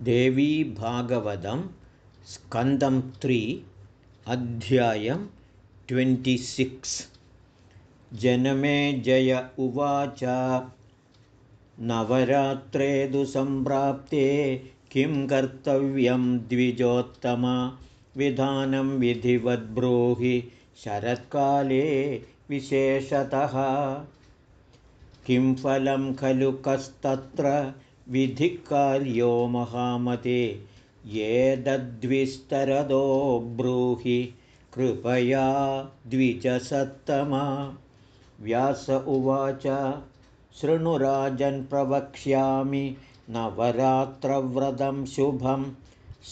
देवीभागवतं स्कन्दं त्रि अध्यायं ट्वेण्टिसिक्स्। जनमे जय उवाच। नवरात्रे तु सम्प्राप्ते किं कर्तव्यं द्विजोत्तम? विधानं विधिवद्ब्रूहि शरत्काले विशेषतः। किं फलं खलु कस्तत्र विधिकार्यो महामते ये दद्विस्तरदो ब्रूहि कृपया द्विजसत्तमा। व्यास उवाच शृणुराजन् प्रवक्ष्यामि नवरात्रव्रतं शुभं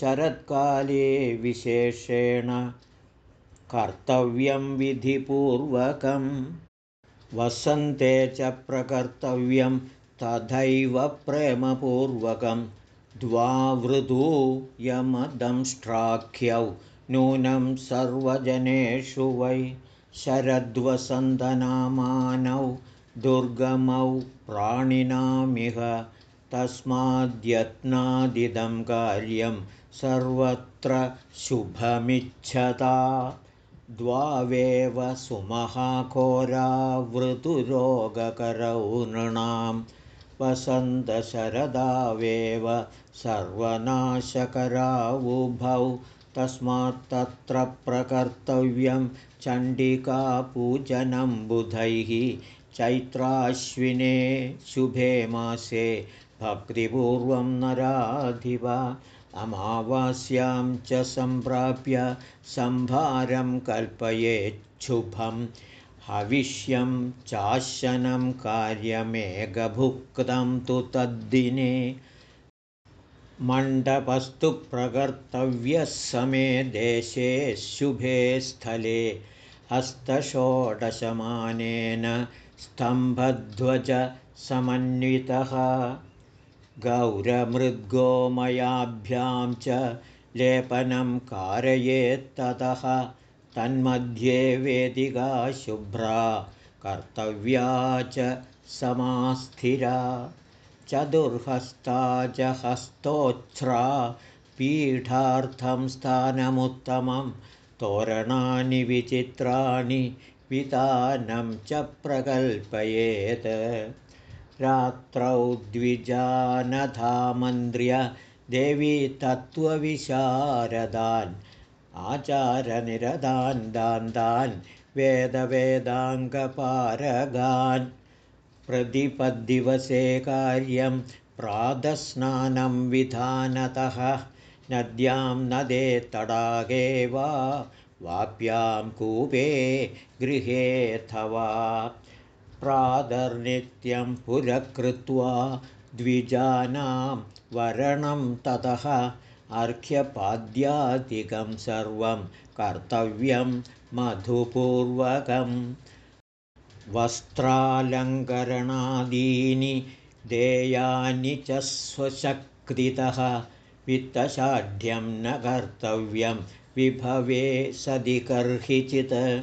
शरत्काले विशेषेण कर्तव्यं विधिपूर्वकं वसन्ते च प्रकर्तव्यं तथैव प्रेमपूर्वकं द्वावृदू यमदंष्ट्राख्यौ नूनं सर्वजनेषु वै शरद्वसन्तनामानौ दुर्गमौ प्राणिनामिह तस्माद्यत्नादिदं कार्यं सर्वत्र शुभमिच्छता द्वावेव सुमहाघोरावृतुरोगकरौ नृणां वसन्तशरदावेव सर्वनाशकरावुभौ तस्मात्तत्र प्रकर्तव्यं चण्डिकापूजनं बुधैः चैत्राश्विने शुभे मासे भक्तिपूर्वं नराधिव अमावास्यां च सम्प्राप्य सम्भारं कल्पयेच्छुभम् हविष्यं चाशनं कार्यमेकभुक्तं तु तद्दिने। मण्डपस्तु प्रकर्तव्यः समे देशे शुभे स्थले। हस्तषोडशमानेन स्तम्भध्वजसमन्वितः गौरमृद्गोमयाभ्यां च लेपनं कारयेत्ततः तन्मध्ये वेदिका शुभ्रा कर्तव्या च समास्थिरा चतुर्हस्ता च हस्तोच्छ्रा पीठार्थं स्थानमुत्तमं तोरणानि विचित्राणि वितानं च प्रकल्पयेत्। रात्रौ द्विजानधामन्त्र्य देवी तत्त्वविशारदान् आचारनिरदान् दान्तान् वेदवेदाङ्गपारगान् प्रतिपद्दिवसे कार्यं प्रातस्नानं विधानतः नद्यां नदे तडागे वा वाप्यां कूपे गृहेऽथवा प्रातर्नित्यं पुरकृत्वा द्विजानां वरणं ततः अर्घ्यपाद्यादिकं सर्वं कर्तव्यं मधुपूर्वकम्। वस्त्रालङ्करणादीनि देयानि च स्वशक्तितः वित्तशाढ्यं न कर्तव्यं विभवे सदि कर्हिचित्।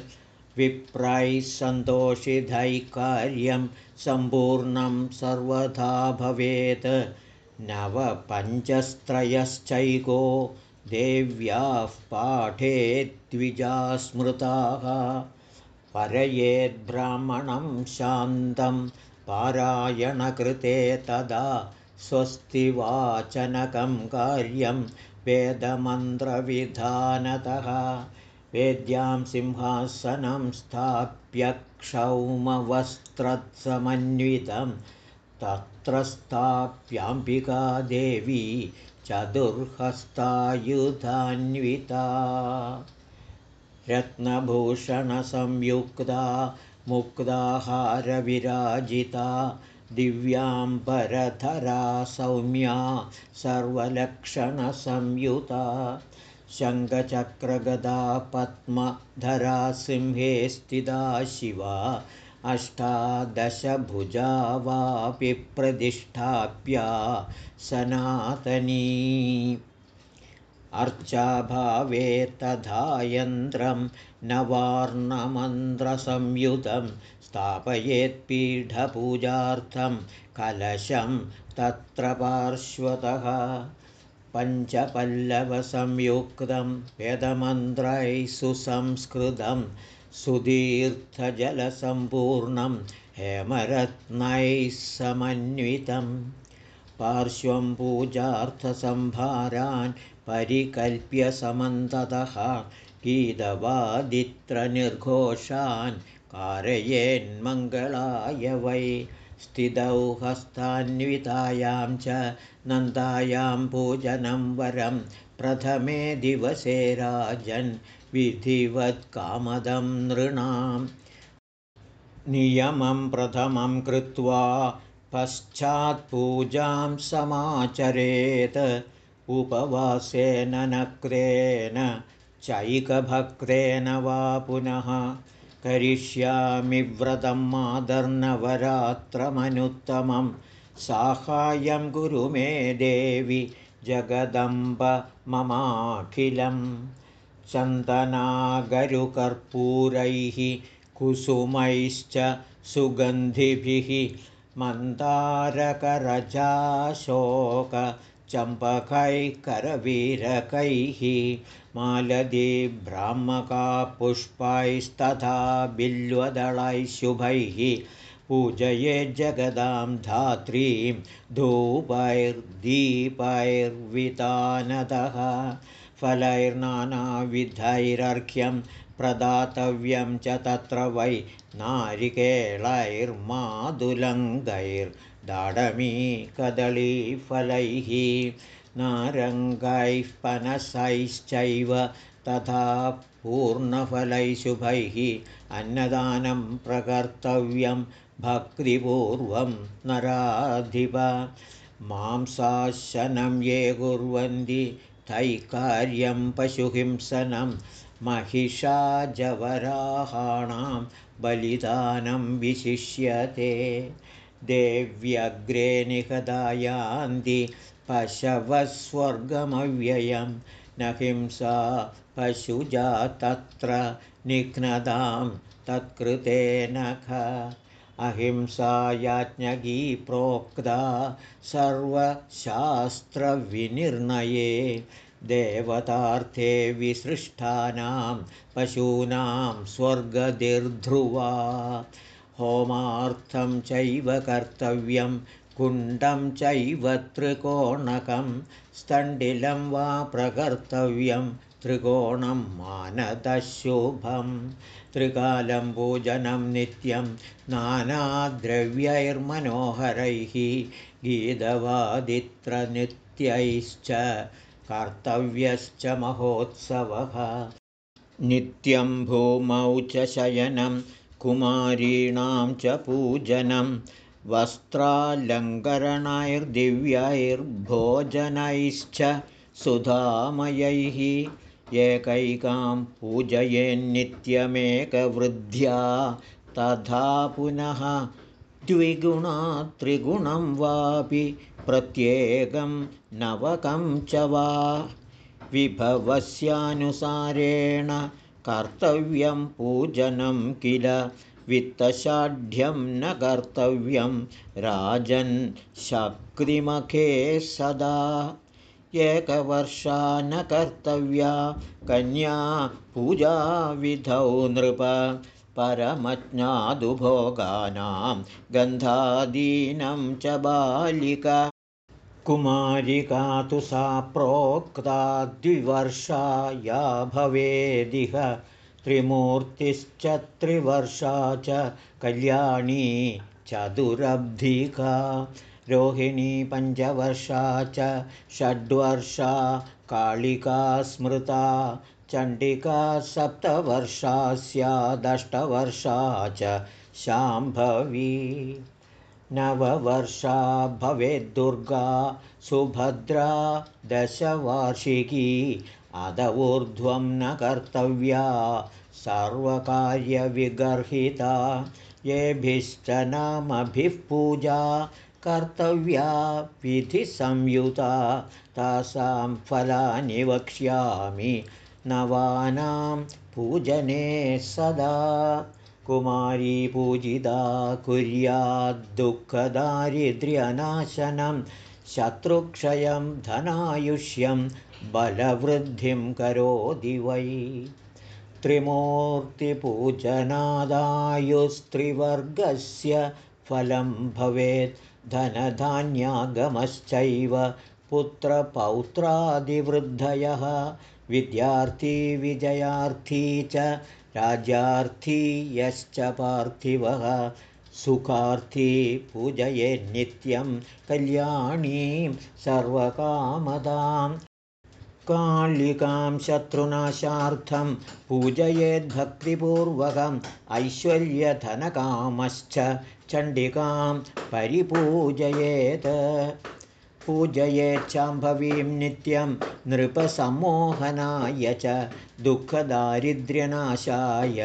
विप्रैः सन्तोषिधैः कार्यं सम्पूर्णं सर्वथा भवेत् नवपञ्चस्त्रयश्चैको देव्याः पाठे द्विजा स्मृताः परयेद्ब्राह्मणं शान्तं पारायणकृते तदा स्वस्तिवाचनकं कार्यं वेदमन्त्रविधानतः। वेद्यां सिंहासनं स्थाप्य क्षौमवस्त्रत्समन्वितं तत्र स्थाप्याम्बिका देवी चतुर्हस्तायुधान्विता। रत्नभूषणसंयुक्ता मुक्ताहारविराजिता दिव्याम्बरधरा सौम्या सर्वलक्षणसंयुता। शङ्खचक्रगदा पद्मधरा सिंहे स्थिता शिवा अष्टादशभुजा वापि प्रतिष्ठाप्या सनातनी। अर्चाभावे तथा यन्त्रं नवार्णमन्त्रसंयुतं स्थापयेत्पीठपूजार्थं कलशं तत्र पार्श्वतः पञ्चपल्लवसंयुक्तं वेदमन्त्रैः सुसंस्कृतं सुदीर्थजलसम्पूर्णं हेमरत्नैः समन्वितं पार्श्वं पूजार्थसम्भारान् परिकल्प्य समन्ततः गीतवादित्रनिर्घोषान् कारयेन्मङ्गलाय वै स्थितौ हस्तान्वितायां च नन्दायां पूजनं वरं प्रथमे दिवसे राजन् विधिवत्कामदं नृणां नियमं प्रथमं कृत्वा पश्चात्पूजां समाचरेत्। उपवासेन नक्रेण चैकभक्तेन वा पुनः करिष्यामि व्रतं मादर्नवरात्रमनुत्तमं साहाय्यं गुरु मे देवि जगदम्ब ममाखिलं चन्दनागरुकर्पूरैः कुसुमैश्च सुगन्धिभिः मन्दारकरजाशोकचम्पकैः मालदीब्राह्मका पुष्पैस्तथा बिल्वदलैः शुभैः पूजये जगदां धात्रीं धूपैर्दीपैर्वितानदः फलैर्नानाविधैरर्घ्यं प्रदातव्यं च तत्र वै नारिकेलैर्मादुलङ्गैर्दाडमी कदलीफलैः नारङ्गैः पनसैश्चैव तथा पूर्णफलैशुभैः अन्नदानं प्रकर्तव्यं भक्तिपूर्वं नराधिप। मांसाशनं ये कुर्वन्ति तैकार्यं पशुहिंसनं महिषाजवराहाणां बलिदानं विशिष्यते। देव्यग्रे निहदायान्ति पशवः स्वर्गमव्ययं न हिंसा पशुजा तत्र निघ्नदां तत्कृतेन ख अहिंसा याज्ञगी प्रोक्ता सर्वशास्त्रविनिर्णये देवतार्थे विसृष्टानां पशूनां स्वर्गदिर्ध्रुवा। होमार्थं चैव कर्तव्यं कुण्डं चैव त्रिकोणकं स्तण्डिलं वा प्रकर्तव्यं त्रिकोणं मानदशुभं त्रिकालं पूजनं नित्यं नानाद्रव्यैर्मनोहरैः गीतवादित्रनित्यैश्च कर्तव्यश्च महोत्सवः। नित्यं भूमौ च शयनं कुमारीणां च पूजनं वस्त्रालङ्करणैर्दिव्यैर्भोजनैश्च सुधामयैः एकैकां पूजयेन्नित्यमेकवृद्ध्या तथा पुनः द्विगुणा त्रिगुणं वापि प्रत्येकं नवकं च वा। विभवस्यानुसारेण कर्तव्यं पूजनं किल? वित्तषाढ्यं न कर्तव्यं? राजन् शक्तिमखे सदा एकवर्षा न कर्तव्या कन्या पूजाविधौ नृप परमज्ञादुभोगानां गन्धादीनं च बालिका। कुमारिका तु सा प्रोक्ता द्विवर्षा या भवेदिह। त्रिमूर्तिश्च त्रिवर्षा च कल्याणी चतुरब्धिका रोहिणी पञ्चवर्षा च षड्वर्षा कालिका स्मृता चण्डिका सप्तवर्षा स्यादष्टवर्षा च शाम्भवी। नववर्षा भवेद्दुर्गा सुभद्रा दशवार्षिकी अद ऊर्ध्वं न कर्तव्या सर्वकार्यविगर्हिता येभिश्च नामभिः पूजा कर्तव्या विधिसंयुता तासां फलानि वक्ष्यामि नवानां पूजने सदा। कुमारी पूजिता कुर्याद्दुःखदारिद्र्यनाशनं शत्रुक्षयं धनायुष्यं बलवृद्धिं करोति वै। त्रिमूर्तिपूजनादायुस्त्रिवर्गस्य फलं भवेत् धनधान्यागमश्चैव पुत्रपौत्रादिवृद्धयः विद्यार्थी विजयार्थी च राज्यार्थी यश्च पार्थिवः सुखार्थी पूजयेन्नित्यं कल्याणीं सर्वकामदां कालिकां शत्रुनाशार्थं पूजयेद्भक्तिपूर्वकम् ऐश्वर्यधनकामश्च चण्डिकां परिपूजयेत्। पूजयेच्छाम्भवीं नित्यं नृपसम्मोहनाय च दुःखदारिद्र्यनाशाय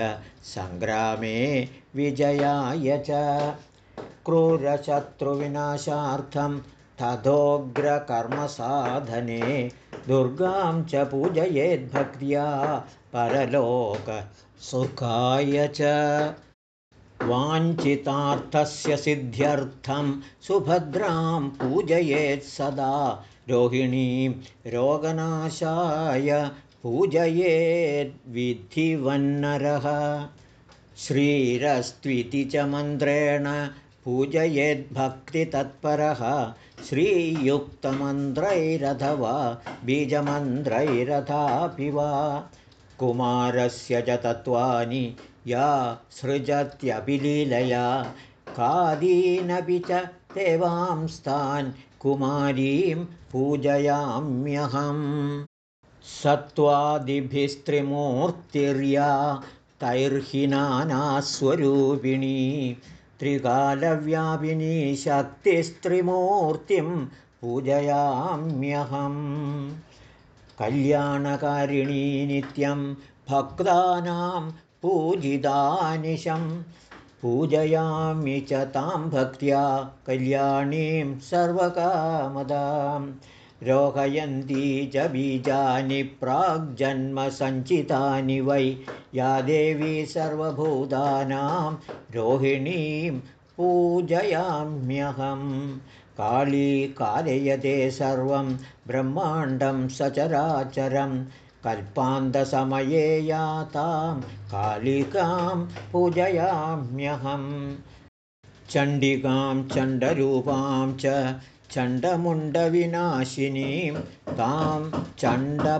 सङ्ग्रामे विजयाय च। क्रूरशत्रुविनाशार्थं तथोग्रकर्मसाधने दुर्गां च पूजयेद्भक्त्या परलोकसुखाय च वाञ्छितार्थस्य सिद्ध्यर्थं सुभद्रां पूजयेत् सदा। रोहिणीं रोगनाशाय पूजयेद्विधिवन्नरः श्रीरस्त्विति च मन्त्रेण पूजयेद्भक्तितत्परः श्रीयुक्तमन्त्रैरथवा बीजमन्त्रैरथापि वा। कुमारस्य च तत्त्वानि या सृजत्यभिलीलया कादीनपि च देवांस्तान् कुमारीं पूजयाम्यहम्। नानास्वरूपिणी त्रिकालव्यापिनी शक्तिस्त्रिमूर्तिं पूजयाम्यहम्। कल्याणकारिणी नित्यं भक्तानां पूजितानिशं पूजयामि च तां भक्त्या कल्याणीं सर्वकामदां। रोहयन्ती च बीजानि प्राग्जन्मसञ्चितानि वै या देवी सर्वभूतानां रोहिणीं पूजयाम्यहम् काली कालयते सर्वं ब्रह्माण्डं सचराचरं कल्पान्तसमये यातां कालिकां पूजयाम्यहं। चण्डिकां चण्डरूपां च चण्डमुण्डविनाशिनीं तां चण्डपापहरणीं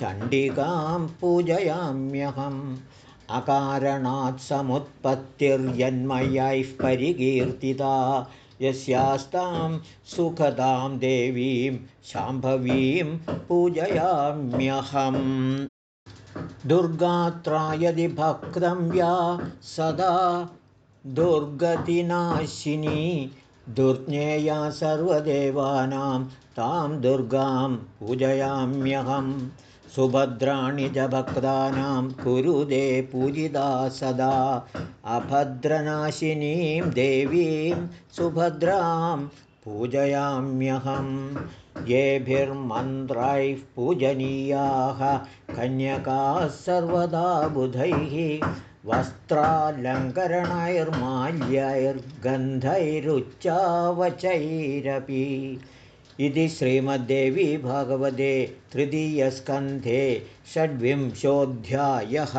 चण्डिकां पूजयाम्यहम् अकारणात् समुत्पत्तिर्यन्मयैः परिकीर्तिता यस्यास्तां सुखदां देवीं शाम्भवीं पूजयाम्यहम्। दुर्गात्रा यदि भक्तं या सदा दुर्गतिनाशिनी दुर्ज्ञेया सर्वदेवानां तां दुर्गां पूजयाम्यहम् सुभद्राणि च भक्तानां कुरुदे पूजिता सदा। अभद्रनाशिनीं देवीं सुभद्रां पूजयाम्यहं येभिर्मन्त्रैः पूजनीयाः कन्यकाः सर्वदा बुधैः। वस्त्रालङ्करणैर्माल्यैर्गन्धैरुच्चावचैरपि इति श्रीमद्देवी भगवते तृतीयस्कन्धे षड्विंशोऽध्यायः